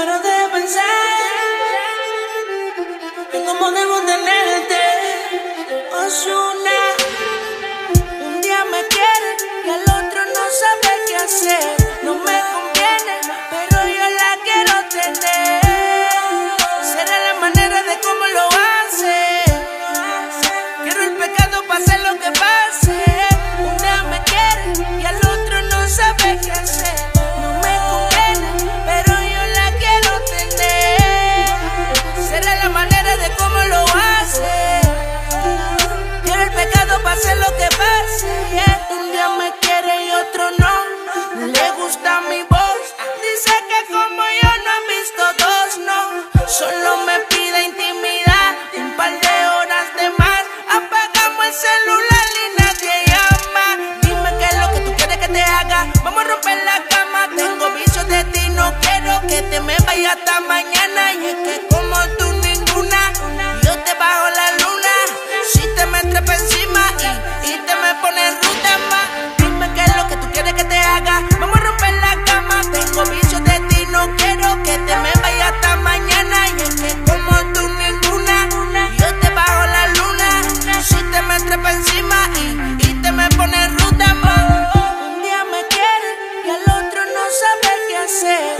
paro de pensar en cómo debo tenerte. Osuna, un día me quiere y al otro no sabe qué hacer. No me conviene, pero Vamos a romper la cama. Tengo bichos de ti, no quiero que te me vayas hasta mañana. Y es que said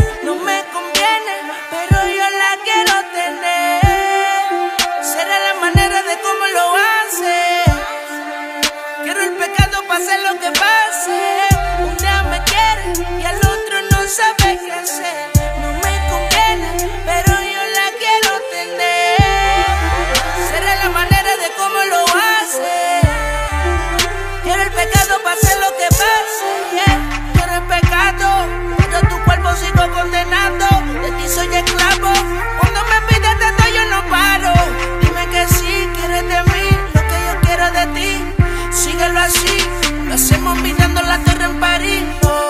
Lo hacemos mirando la torre en París. Oh.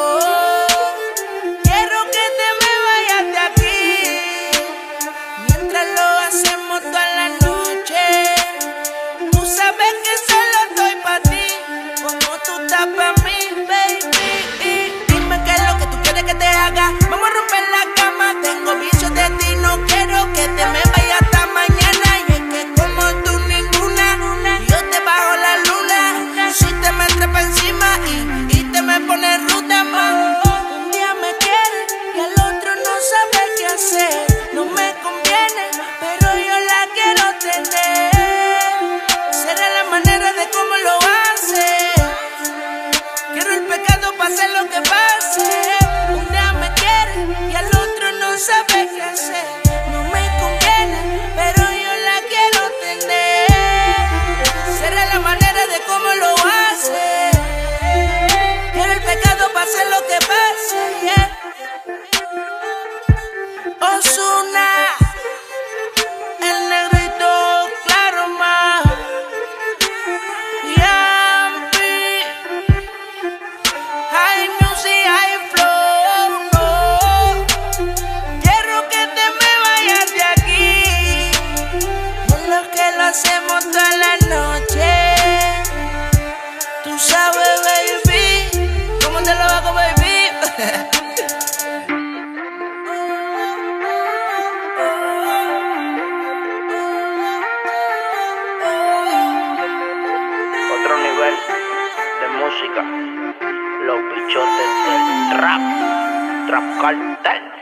sabes, baby. ¿Cómo te lo hago, baby? Otro nivel de música. Los bichotes del rap. Trap cartel.